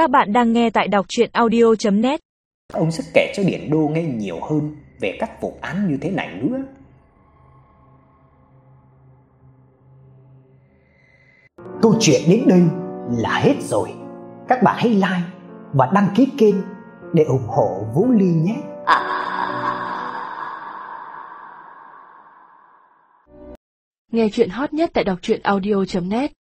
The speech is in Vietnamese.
Các bạn đang nghe tại đọc chuyện audio.net Ông sẽ kể cho Điển Đô nghe nhiều hơn về các vụ án như thế này nữa. Câu chuyện đến đây là hết rồi. Các bạn hãy like và đăng ký kênh để ủng hộ Vũ Ly nhé. Nghe chuyện hot nhất tại đọc audio.net